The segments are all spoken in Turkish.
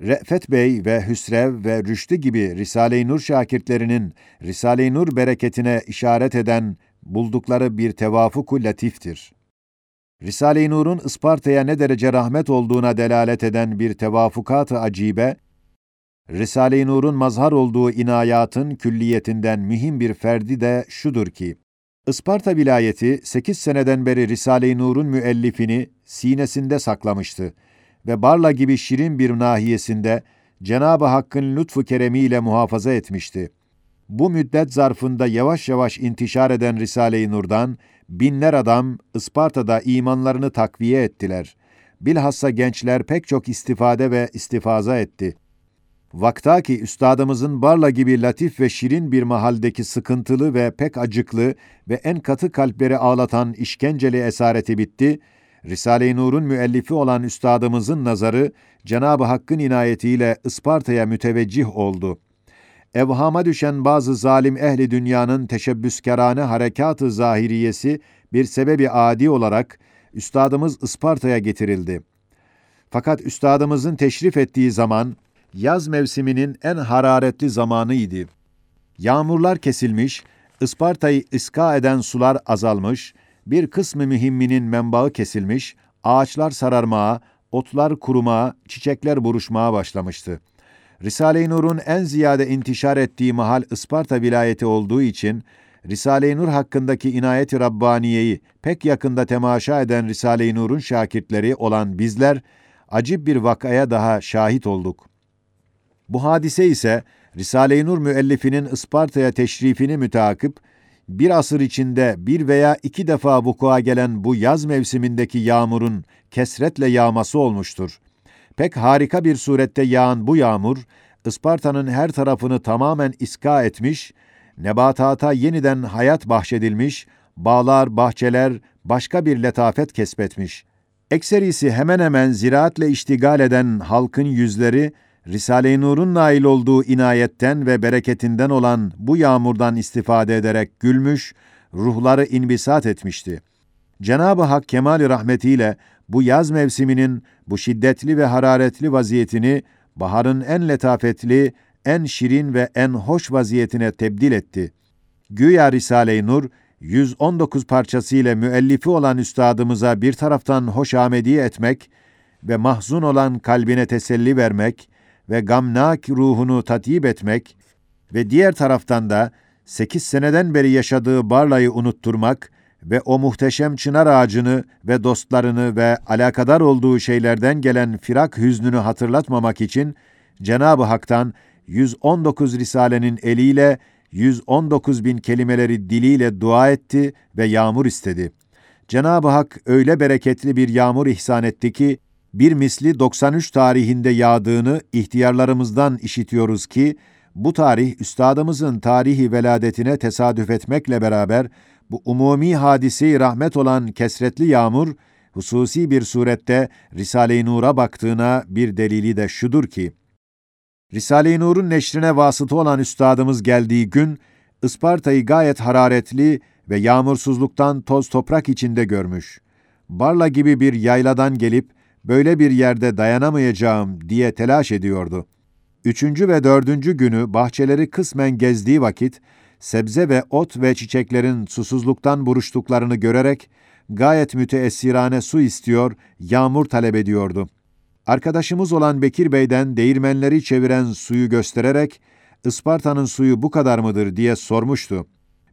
Re'fet Bey ve Hüsrev ve Rüştü gibi Risale-i Nur şakirtlerinin Risale-i Nur bereketine işaret eden buldukları bir tevafuku latiftir. Risale-i Nur'un Isparta'ya ne derece rahmet olduğuna delalet eden bir tevafukat-ı acibe, Risale-i Nur'un mazhar olduğu inayatın külliyetinden mühim bir ferdi de şudur ki, Isparta vilayeti 8 seneden beri Risale-i Nur'un müellifini sinesinde saklamıştı ve Barla gibi şirin bir nahiyesinde Cenab-ı Hakk'ın lütfu keremiyle muhafaza etmişti. Bu müddet zarfında yavaş yavaş intişar eden Risale-i Nur'dan binler adam Isparta'da imanlarını takviye ettiler. Bilhassa gençler pek çok istifade ve istifaza etti. Vakta ki üstadımızın Barla gibi latif ve şirin bir mahaldeki sıkıntılı ve pek acıklı ve en katı kalpleri ağlatan işkenceli esareti bitti, Risale-i Nur'un müellifi olan üstadımızın nazarı Cenab-ı Hakk'ın inayetiyle Isparta'ya müteveccih oldu. Evhama düşen bazı zalim ehli dünyanın teşebbüskarane harekat-ı zahiriyesi bir sebebi adi olarak üstadımız Isparta'ya getirildi. Fakat üstadımızın teşrif ettiği zaman yaz mevsiminin en hararetli zamanıydı. Yağmurlar kesilmiş, Isparta'yı iska eden sular azalmış, bir kısmı mühimminin menbaı kesilmiş, ağaçlar sararmaya, otlar kurumaya, çiçekler buruşmaya başlamıştı. Risale-i Nur'un en ziyade intişar ettiği mahal Isparta vilayeti olduğu için, Risale-i Nur hakkındaki inayeti Rabbaniye'yi pek yakında temaşa eden Risale-i Nur'un şakirtleri olan bizler, acip bir vakaya daha şahit olduk. Bu hadise ise Risale-i Nur müellifinin Isparta'ya teşrifini müteakip, bir asır içinde bir veya iki defa vukua gelen bu yaz mevsimindeki yağmurun kesretle yağması olmuştur. Pek harika bir surette yağan bu yağmur, Isparta'nın her tarafını tamamen iska etmiş, nebatata yeniden hayat bahşedilmiş, bağlar, bahçeler başka bir letafet kesbetmiş. Ekserisi hemen hemen ziraatle iştigal eden halkın yüzleri, Risale-i Nur'un nail olduğu inayetten ve bereketinden olan bu yağmurdan istifade ederek gülmüş, ruhları inbisat etmişti. Cenab-ı Hak kemali rahmetiyle bu yaz mevsiminin bu şiddetli ve hararetli vaziyetini baharın en letafetli, en şirin ve en hoş vaziyetine tebdil etti. Güya Risale-i Nur, 119 parçasıyla müellifi olan üstadımıza bir taraftan hoşamedi etmek ve mahzun olan kalbine teselli vermek, ve gamnak ruhunu tatip etmek ve diğer taraftan da sekiz seneden beri yaşadığı Barla'yı unutturmak ve o muhteşem çınar ağacını ve dostlarını ve alakadar olduğu şeylerden gelen firak hüznünü hatırlatmamak için Cenab-ı Hak'tan 119 Risale'nin eliyle 119 bin kelimeleri diliyle dua etti ve yağmur istedi. Cenab-ı Hak öyle bereketli bir yağmur ihsan etti ki, bir misli 93 tarihinde yağdığını ihtiyarlarımızdan işitiyoruz ki, bu tarih üstadımızın tarihi veladetine tesadüf etmekle beraber, bu umumi hadisi rahmet olan kesretli yağmur, hususi bir surette Risale-i Nur'a baktığına bir delili de şudur ki, Risale-i Nur'un neşrine vasıta olan üstadımız geldiği gün, Isparta'yı gayet hararetli ve yağmursuzluktan toz toprak içinde görmüş. Barla gibi bir yayladan gelip, böyle bir yerde dayanamayacağım diye telaş ediyordu. Üçüncü ve dördüncü günü bahçeleri kısmen gezdiği vakit, sebze ve ot ve çiçeklerin susuzluktan buruştuklarını görerek, gayet müteessirane su istiyor, yağmur talep ediyordu. Arkadaşımız olan Bekir Bey'den değirmenleri çeviren suyu göstererek, Isparta'nın suyu bu kadar mıdır diye sormuştu.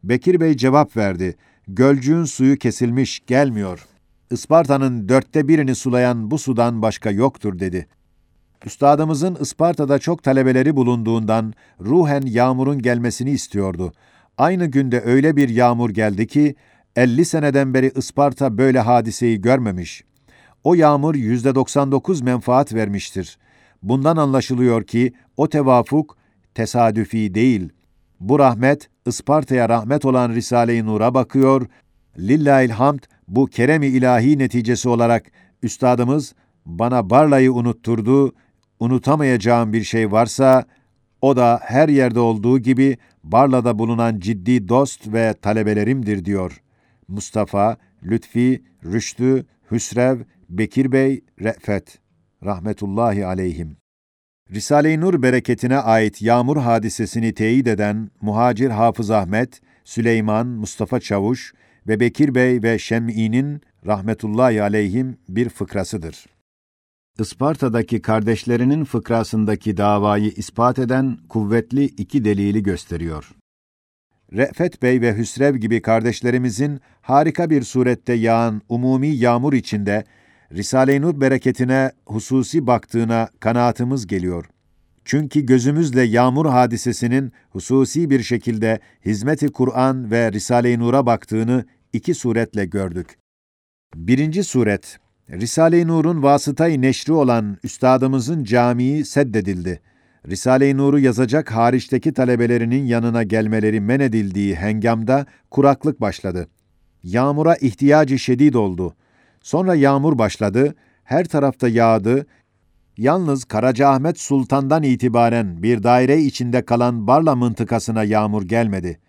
Bekir Bey cevap verdi, gölcüğün suyu kesilmiş, gelmiyor.'' Isparta'nın dörtte birini sulayan bu sudan başka yoktur dedi. Üstadımızın Isparta'da çok talebeleri bulunduğundan ruhen yağmurun gelmesini istiyordu. Aynı günde öyle bir yağmur geldi ki 50 seneden beri Isparta böyle hadiseyi görmemiş. O yağmur yüzde 99 menfaat vermiştir. Bundan anlaşılıyor ki o tevafuk tesadüfi değil. Bu rahmet Isparta'ya rahmet olan Risale-i Nur'a bakıyor. Lillahil hamd bu keremi ilahi neticesi olarak üstadımız bana Barla'yı unutturdu, unutamayacağım bir şey varsa o da her yerde olduğu gibi Barla'da bulunan ciddi dost ve talebelerimdir diyor. Mustafa, Lütfi, Rüştü, Hüsrev, Bekir Bey, Re'fet. Rahmetullahi aleyhim. Risale-i Nur bereketine ait yağmur hadisesini teyit eden Muhacir Hafız Ahmet, Süleyman, Mustafa Çavuş ve Bekir Bey ve Şem'i'nin rahmetullahi aleyhim bir fıkrasıdır. Isparta'daki kardeşlerinin fıkrasındaki davayı ispat eden kuvvetli iki delili gösteriyor. Re'fet Bey ve Hüsrev gibi kardeşlerimizin harika bir surette yağan umumi yağmur içinde Risale-i Nur bereketine hususi baktığına kanaatımız geliyor. Çünkü gözümüzle yağmur hadisesinin hususi bir şekilde hizmeti Kur'an ve Risale-i Nur'a baktığını iki suretle gördük. Birinci suret, Risale-i Nur'un vasıtayı neşri olan üstadımızın camii seddedildi. Risale-i Nur'u yazacak hariçteki talebelerinin yanına gelmeleri men edildiği hengamda kuraklık başladı. Yağmura ihtiyacı şedid oldu. Sonra yağmur başladı, her tarafta yağdı, Yalnız Karacaahmet Sultan'dan itibaren bir daire içinde kalan Barla mıntıkasına yağmur gelmedi.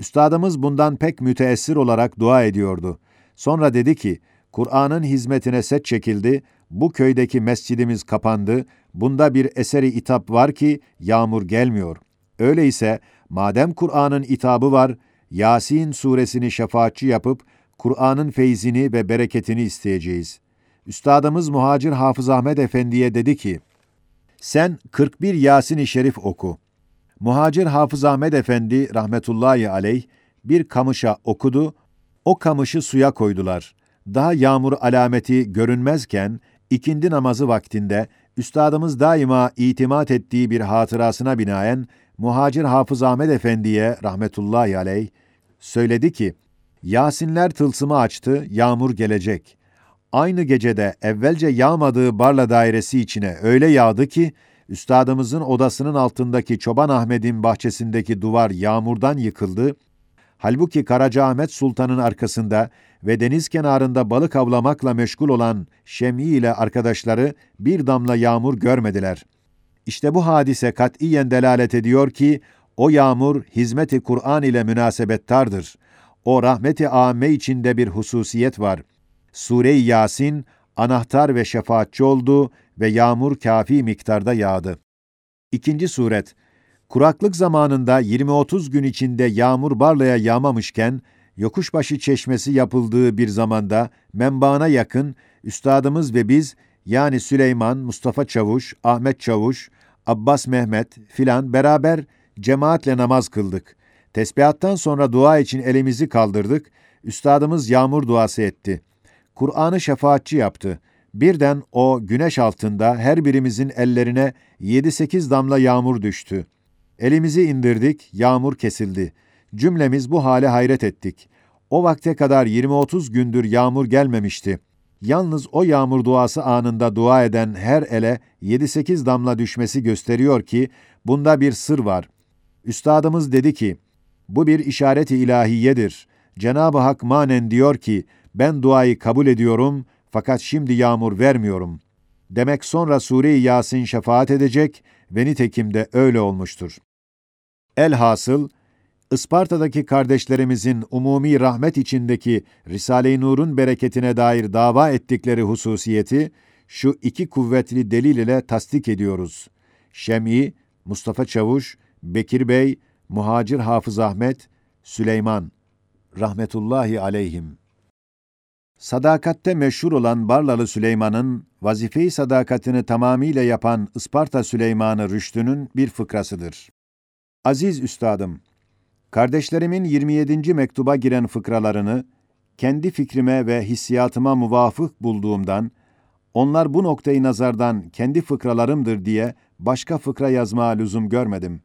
Üstadımız bundan pek müteessir olarak dua ediyordu. Sonra dedi ki, Kur'an'ın hizmetine set çekildi, bu köydeki mescidimiz kapandı, bunda bir eseri itap var ki yağmur gelmiyor. Öyleyse madem Kur'an'ın itabı var, Yasin suresini şefaatçi yapıp Kur'an'ın feyzini ve bereketini isteyeceğiz. Üstadımız Muhacir Hafız Ahmet Efendi'ye dedi ki, sen 41 Yasin-i Şerif oku. Muhacir Hafız Ahmet Efendi rahmetullahi aleyh bir kamışa okudu, o kamışı suya koydular. Daha yağmur alameti görünmezken ikindi namazı vaktinde üstadımız daima itimat ettiği bir hatırasına binaen Muhacir Hafız Ahmet Efendi'ye rahmetullahi aleyh söyledi ki, Yasinler tılsımı açtı, yağmur gelecek. Aynı gecede evvelce yağmadığı Barla dairesi içine öyle yağdı ki, üstadımızın odasının altındaki Çoban Ahmet'in bahçesindeki duvar yağmurdan yıkıldı, halbuki Karacaahmet Sultan'ın arkasında ve deniz kenarında balık avlamakla meşgul olan Şem'i ile arkadaşları bir damla yağmur görmediler. İşte bu hadise katiyen delalet ediyor ki, o yağmur hizmeti Kur'an ile münasebettardır. O rahmeti âme içinde bir hususiyet var. Sure-i Yasin anahtar ve şefaatçi oldu ve yağmur kafi miktarda yağdı. İkinci suret, kuraklık zamanında 20-30 gün içinde yağmur Barla'ya yağmamışken, Yokuşbaşı Çeşmesi yapıldığı bir zamanda menbaana yakın üstadımız ve biz yani Süleyman, Mustafa Çavuş, Ahmet Çavuş, Abbas Mehmet filan beraber cemaatle namaz kıldık. Tesbihattan sonra dua için elimizi kaldırdık. Üstadımız yağmur duası etti. Kur'an'ı şefaatçi yaptı. Birden o güneş altında her birimizin ellerine yedi sekiz damla yağmur düştü. Elimizi indirdik, yağmur kesildi. Cümlemiz bu hale hayret ettik. O vakte kadar 20-30 gündür yağmur gelmemişti. Yalnız o yağmur duası anında dua eden her ele 7-8 damla düşmesi gösteriyor ki bunda bir sır var. Üstadımız dedi ki, bu bir işaret-i ilahiyedir. Cenab-ı Hak manen diyor ki, ben duayı kabul ediyorum fakat şimdi yağmur vermiyorum. Demek sonra Sure-i Yasin şefaat edecek ve nitekim de öyle olmuştur. Elhasıl, Isparta'daki kardeşlerimizin umumi rahmet içindeki Risale-i Nur'un bereketine dair dava ettikleri hususiyeti şu iki kuvvetli delil ile tasdik ediyoruz. Şem'i, Mustafa Çavuş, Bekir Bey, Muhacir Hafız Ahmet, Süleyman rahmetullahi aleyhim. Sadakatte meşhur olan Barlalı Süleyman'ın vazife-i sadakatini tamamiyle yapan Isparta Süleyman'ı Rüştü'nün bir fıkrasıdır. Aziz üstadım, kardeşlerimin 27. mektuba giren fıkralarını kendi fikrime ve hissiyatıma muvafık bulduğumdan, onlar bu noktayı nazardan kendi fıkralarımdır diye başka fıkra yazma lüzum görmedim.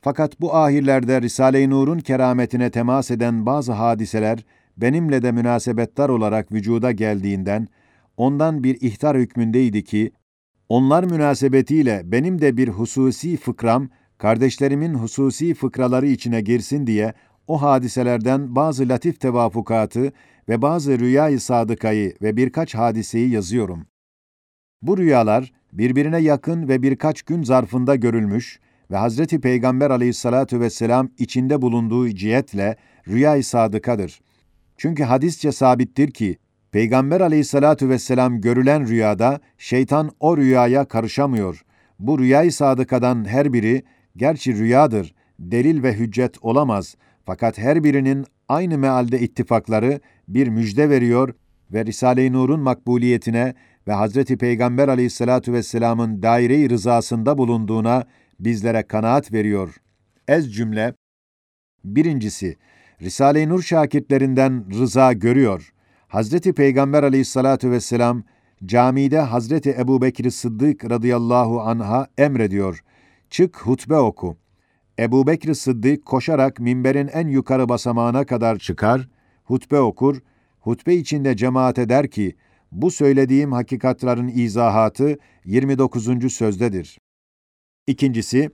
Fakat bu ahirlerde Risale-i Nur'un kerametine temas eden bazı hadiseler benimle de münasebettar olarak vücuda geldiğinden, ondan bir ihtar hükmündeydi ki, onlar münasebetiyle benim de bir hususi fıkram, kardeşlerimin hususi fıkraları içine girsin diye o hadiselerden bazı latif tevafukatı ve bazı rüyayı sadıkayı ve birkaç hadiseyi yazıyorum. Bu rüyalar birbirine yakın ve birkaç gün zarfında görülmüş ve Hazreti Peygamber aleyhissalatu vesselam içinde bulunduğu cihetle rüyayı sadıkadır. Çünkü hadisçe sabittir ki, Peygamber aleyhissalatu vesselam görülen rüyada şeytan o rüyaya karışamıyor. Bu rüyayı sadıkadan her biri, gerçi rüyadır, delil ve hüccet olamaz. Fakat her birinin aynı mealde ittifakları bir müjde veriyor ve Risale-i Nur'un makbuliyetine ve Hazreti Peygamber aleyhissalatu vesselamın daire-i rızasında bulunduğuna bizlere kanaat veriyor. Ez cümle, birincisi, Risale-i Nur şakitlerinden rıza görüyor. Hazreti Peygamber aleyhissalatu vesselam, camide Hazreti Ebu Bekir Sıddık radıyallahu anha emrediyor. Çık hutbe oku. Ebu Bekir Sıddık koşarak minberin en yukarı basamağına kadar çıkar, hutbe okur, hutbe içinde cemaate der ki, bu söylediğim hakikatların izahatı 29. sözdedir. İkincisi,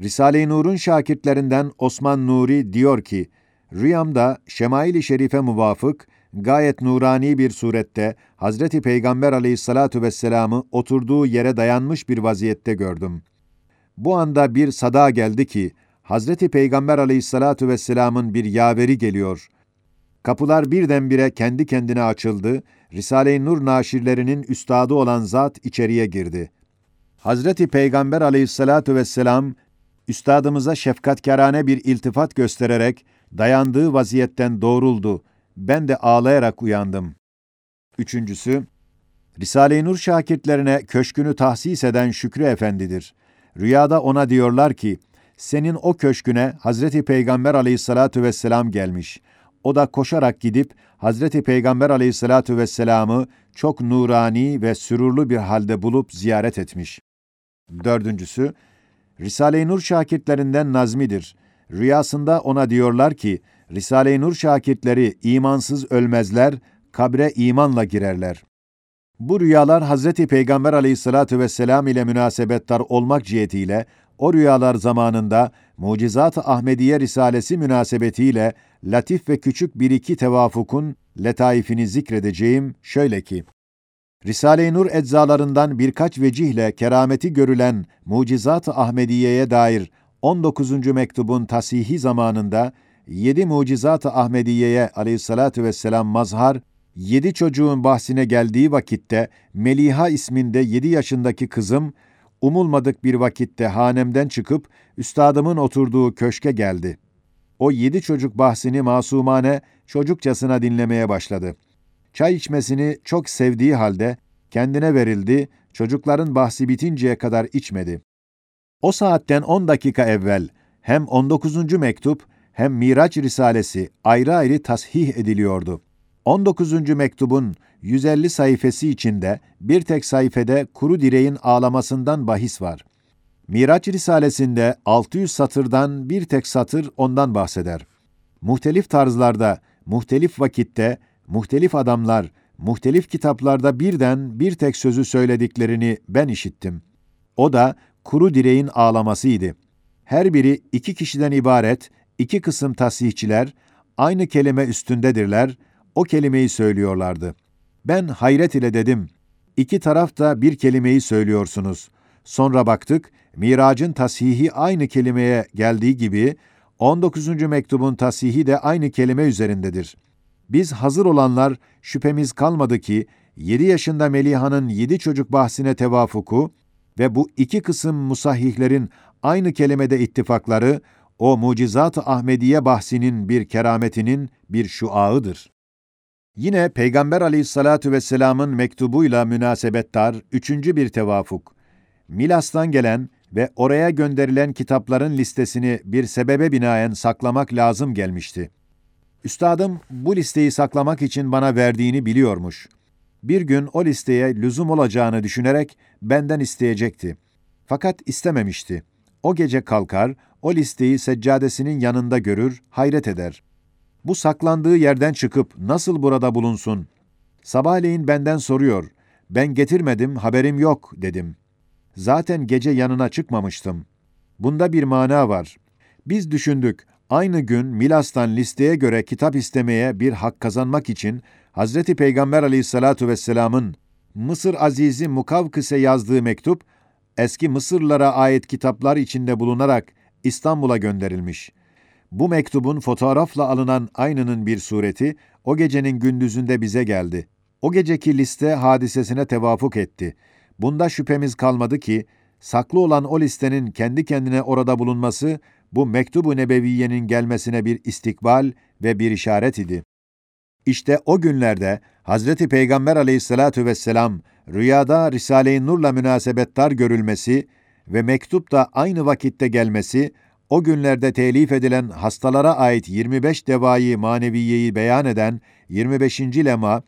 Risale-i Nur'un şakirtlerinden Osman Nuri diyor ki, Rüyamda Şemail-i Şerife muvafık, gayet nurani bir surette Hazreti Peygamber aleyhissalatu vesselam'ı oturduğu yere dayanmış bir vaziyette gördüm. Bu anda bir sada geldi ki, Hazreti Peygamber aleyhissalatu vesselam'ın bir yaveri geliyor. Kapılar birdenbire kendi kendine açıldı, Risale-i Nur naşirlerinin üstadı olan zat içeriye girdi. Hazreti Peygamber aleyhissalatu vesselam, üstadımıza şefkatkârane bir iltifat göstererek, dayandığı vaziyetten doğruldu. Ben de ağlayarak uyandım. Üçüncüsü, Risale-i Nur şakirtlerine köşkünü tahsis eden Şükrü Efendidir. Rüyada ona diyorlar ki, senin o köşküne Hazreti Peygamber aleyhissalatu vesselam gelmiş. O da koşarak gidip Hazreti Peygamber aleyhissalatu vesselam'ı çok nurani ve sürurlu bir halde bulup ziyaret etmiş. Dördüncüsü, Risale-i Nur şakirtlerinden Nazmi'dir. Rüyasında ona diyorlar ki, Risale-i Nur şakirtleri imansız ölmezler, kabre imanla girerler. Bu rüyalar Hazreti Peygamber aleyhissalatu vesselam ile münasebettar olmak cihetiyle, o rüyalar zamanında Mucizat-ı Ahmediye Risalesi münasebetiyle latif ve küçük bir iki tevafukun letaifini zikredeceğim şöyle ki, Risale-i Nur eczalarından birkaç vecihle kerameti görülen Mucizat-ı Ahmediye'ye dair 19. mektubun tasihi zamanında yedi mucizat-ı Ahmediye'ye aleyhissalatu vesselam mazhar, yedi çocuğun bahsine geldiği vakitte Meliha isminde yedi yaşındaki kızım, umulmadık bir vakitte hanemden çıkıp üstadımın oturduğu köşke geldi. O yedi çocuk bahsini masumane, çocukçasına dinlemeye başladı. Çay içmesini çok sevdiği halde kendine verildi, çocukların bahsi bitinceye kadar içmedi. O saatten 10 dakika evvel hem 19. mektup hem Miraç Risalesi ayrı ayrı tasih ediliyordu. 19. mektubun 150 sayfası içinde bir tek sayfede kuru direğin ağlamasından bahis var. Miraç Risalesinde 600 satırdan bir tek satır ondan bahseder. Muhtelif tarzlarda, muhtelif vakitte, muhtelif adamlar, muhtelif kitaplarda birden bir tek sözü söylediklerini ben işittim. O da kuru direğin ağlamasıydı. Her biri iki kişiden ibaret, iki kısım tasihçiler, aynı kelime üstündedirler, o kelimeyi söylüyorlardı. Ben hayret ile dedim, iki taraf da bir kelimeyi söylüyorsunuz. Sonra baktık, miracın tasihi aynı kelimeye geldiği gibi, 19. mektubun tasihi de aynı kelime üzerindedir. Biz hazır olanlar şüphemiz kalmadı ki, 7 yaşında Meliha'nın yedi çocuk bahsine tevafuku, ve bu iki kısım musahihlerin aynı kelimede ittifakları, o mucizat-ı Ahmediye bahsinin bir kerametinin bir şuağıdır. Yine Peygamber aleyhissalatu vesselamın mektubuyla münasebettar üçüncü bir tevafuk. Milas'tan gelen ve oraya gönderilen kitapların listesini bir sebebe binaen saklamak lazım gelmişti. Üstadım bu listeyi saklamak için bana verdiğini biliyormuş. Bir gün o listeye lüzum olacağını düşünerek benden isteyecekti. Fakat istememişti. O gece kalkar, o listeyi seccadesinin yanında görür, hayret eder. Bu saklandığı yerden çıkıp nasıl burada bulunsun? Sabahleyin benden soruyor. Ben getirmedim, haberim yok dedim. Zaten gece yanına çıkmamıştım. Bunda bir mana var. Biz düşündük, aynı gün Milas'tan listeye göre kitap istemeye bir hak kazanmak için Hazreti Peygamber aleyhissalatu vesselamın Mısır Azizi Mukavkıs'e yazdığı mektup, eski Mısırlara ait kitaplar içinde bulunarak İstanbul'a gönderilmiş. Bu mektubun fotoğrafla alınan aynının bir sureti, o gecenin gündüzünde bize geldi. O geceki liste hadisesine tevafuk etti. Bunda şüphemiz kalmadı ki, saklı olan o listenin kendi kendine orada bulunması, bu Mektubu Nebeviye'nin gelmesine bir istikbal ve bir işaret idi. İşte o günlerde Hazreti Peygamber aleyhissalatu vesselam rüyada Risale-i Nur'la münasebettar görülmesi ve mektup da aynı vakitte gelmesi, o günlerde telif edilen hastalara ait 25 devayı maneviyeyi beyan eden 25. lema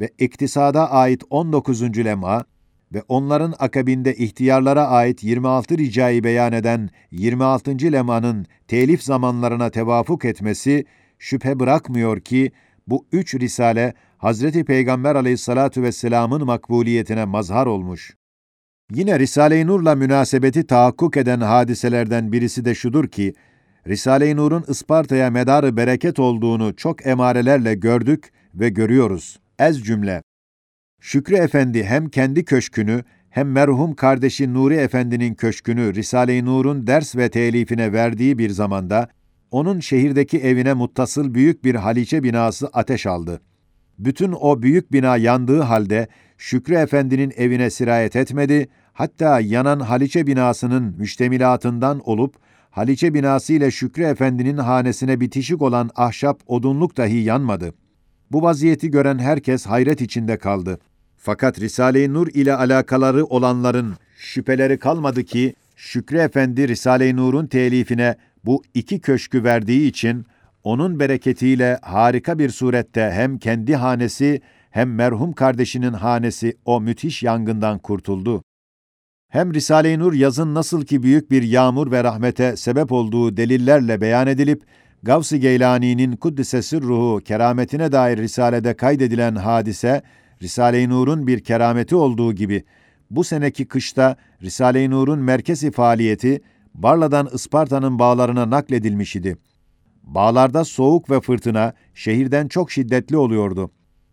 ve iktisada ait 19. lema ve onların akabinde ihtiyarlara ait 26 ricayı beyan eden 26. lemanın telif zamanlarına tevafuk etmesi şüphe bırakmıyor ki bu üç risale Hazreti Peygamber aleyhissalatu vesselamın makbuliyetine mazhar olmuş. Yine Risale-i Nur'la münasebeti tahakkuk eden hadiselerden birisi de şudur ki, Risale-i Nur'un Isparta'ya medarı bereket olduğunu çok emarelerle gördük ve görüyoruz. Ez cümle. Şükrü Efendi hem kendi köşkünü hem merhum kardeşi Nuri Efendi'nin köşkünü Risale-i Nur'un ders ve telifine verdiği bir zamanda, onun şehirdeki evine muttasıl büyük bir haliçe binası ateş aldı. Bütün o büyük bina yandığı halde Şükrü Efendi'nin evine sirayet etmedi, hatta yanan Haliçe binasının müştemilatından olup, Haliçe binası ile Şükrü Efendi'nin hanesine bitişik olan ahşap odunluk dahi yanmadı. Bu vaziyeti gören herkes hayret içinde kaldı. Fakat Risale-i Nur ile alakaları olanların şüpheleri kalmadı ki, Şükrü Efendi Risale-i Nur'un telifine bu iki köşkü verdiği için, onun bereketiyle harika bir surette hem kendi hanesi hem merhum kardeşinin hanesi o müthiş yangından kurtuldu. Hem Risale-i Nur yazın nasıl ki büyük bir yağmur ve rahmete sebep olduğu delillerle beyan edilip, Gavs-ı Geylani'nin Kuddise ruhu kerametine dair Risale'de kaydedilen hadise, Risale-i Nur'un bir kerameti olduğu gibi, bu seneki kışta Risale-i Nur'un merkezi faaliyeti, Barla'dan Isparta'nın bağlarına nakledilmiş idi. Bağlarda soğuk ve fırtına şehirden çok şiddetli oluyordu.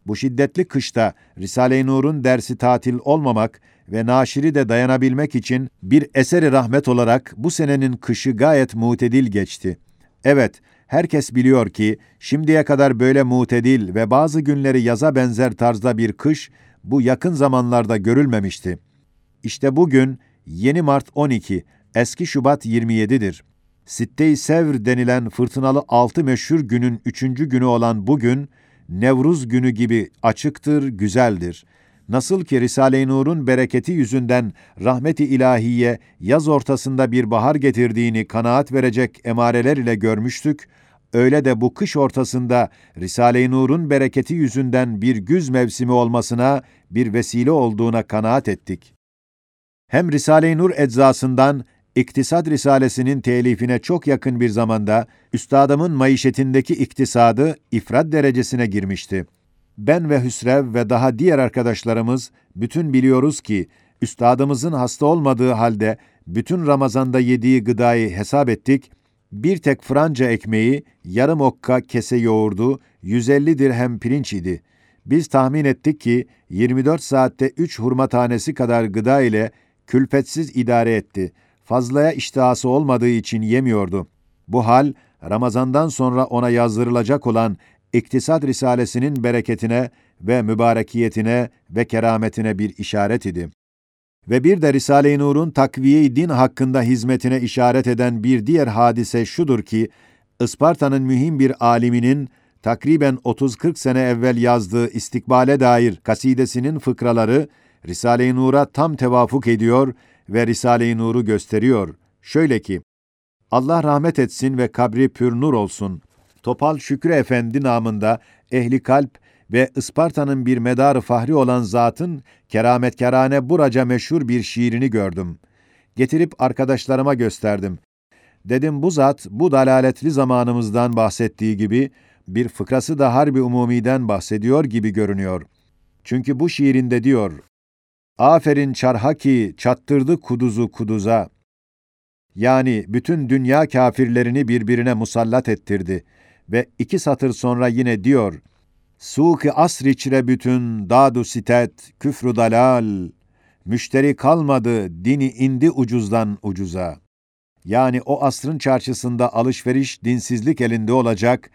Bu şiddetli kışta Risale-i Nur'un dersi tatil olmamak ve naşiri de dayanabilmek için bir eseri rahmet olarak bu senenin kışı gayet mutedil geçti. Evet, herkes biliyor ki şimdiye kadar böyle mutedil ve bazı günleri yaza benzer tarzda bir kış bu yakın zamanlarda görülmemişti. İşte bugün yeni Mart 12, eski Şubat 27'dir. Sitte-i Sevr denilen fırtınalı altı meşhur günün üçüncü günü olan bugün, Nevruz günü gibi açıktır, güzeldir. Nasıl ki Risale-i Nur'un bereketi yüzünden rahmeti ilahiye yaz ortasında bir bahar getirdiğini kanaat verecek emareler ile görmüştük, öyle de bu kış ortasında Risale-i Nur'un bereketi yüzünden bir güz mevsimi olmasına bir vesile olduğuna kanaat ettik. Hem Risale-i Nur eczasından İktisad Risalesinin telifine çok yakın bir zamanda üstadımın maişetindeki iktisadı ifrat derecesine girmişti. Ben ve Hüsrev ve daha diğer arkadaşlarımız bütün biliyoruz ki üstadımızın hasta olmadığı halde bütün Ramazan'da yediği gıdayı hesap ettik. Bir tek Franca ekmeği, yarım okka kese yoğurdu, 150 dirhem pirinç idi. Biz tahmin ettik ki 24 saatte 3 hurma tanesi kadar gıda ile külfetsiz idare etti.'' fazlaya iştihası olmadığı için yemiyordu. Bu hal, Ramazandan sonra ona yazdırılacak olan İktisat Risalesinin bereketine ve mübarekiyetine ve kerametine bir işaret idi. Ve bir de Risale-i Nur'un takviye din hakkında hizmetine işaret eden bir diğer hadise şudur ki, Isparta'nın mühim bir aliminin takriben 30-40 sene evvel yazdığı istikbale dair kasidesinin fıkraları Risale-i Nur'a tam tevafuk ediyor ve Risale-i Nur'u gösteriyor. Şöyle ki, Allah rahmet etsin ve kabri pür nur olsun. Topal Şükrü Efendi namında ehli kalp ve Isparta'nın bir medarı fahri olan zatın kerametkarane buraca meşhur bir şiirini gördüm. Getirip arkadaşlarıma gösterdim. Dedim bu zat bu dalaletli zamanımızdan bahsettiği gibi bir fıkrası da harbi umumiden bahsediyor gibi görünüyor. Çünkü bu şiirinde diyor, Aferin çarha ki çattırdı kuduzu kuduza. Yani bütün dünya kafirlerini birbirine musallat ettirdi. Ve iki satır sonra yine diyor, Suki asr içre bütün dadu sitet, küfrü dalal, müşteri kalmadı, dini indi ucuzdan ucuza. Yani o asrın çarşısında alışveriş dinsizlik elinde olacak,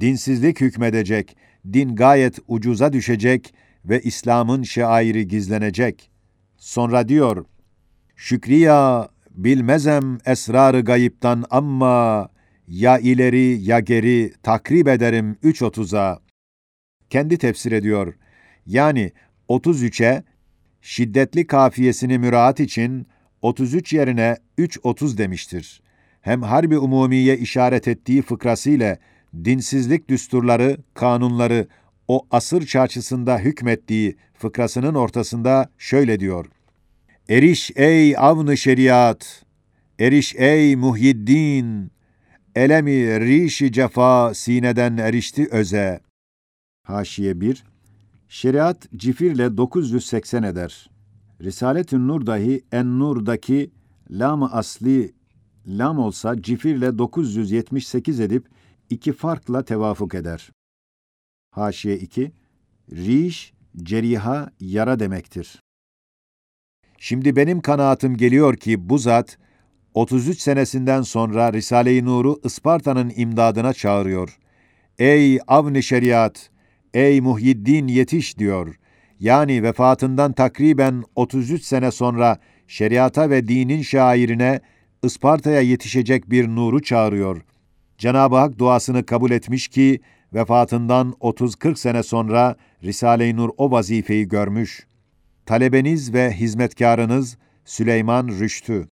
dinsizlik hükmedecek, din gayet ucuza düşecek ve İslam'ın şairi gizlenecek. Sonra diyor, Şükriya bilmezem esrarı gayiptan ama ya ileri ya geri takrib ederim 3.30'a. Kendi tefsir ediyor. Yani 33'e şiddetli kafiyesini müraat için 33 yerine 3.30 demiştir. Hem harbi umumiye işaret ettiği fıkrasıyla dinsizlik düsturları, kanunları o asır çarşısında hükmettiği fıkrasının ortasında şöyle diyor. Eriş ey avn şeriat, eriş ey muhyiddin, elemi rişi cefa sineden erişti öze. Haşiye 1 Şeriat cifirle 980 eder. Risalet-ü Nur dahi En-Nur'daki lam asli lam olsa cifirle 978 edip iki farkla tevafuk eder. Haşiye 2 Riş, ceriha, yara demektir. Şimdi benim kanaatim geliyor ki bu zat 33 senesinden sonra Risale-i Nur'u Isparta'nın imdadına çağırıyor. Ey avni şeriat, ey Muhyiddin yetiş diyor. Yani vefatından takriben 33 sene sonra şeriata ve dinin şairine Isparta'ya yetişecek bir nuru çağırıyor. Cenab-ı Hak duasını kabul etmiş ki vefatından 30-40 sene sonra Risale-i Nur o vazifeyi görmüş. Talebeniz ve hizmetkarınız Süleyman Rüştü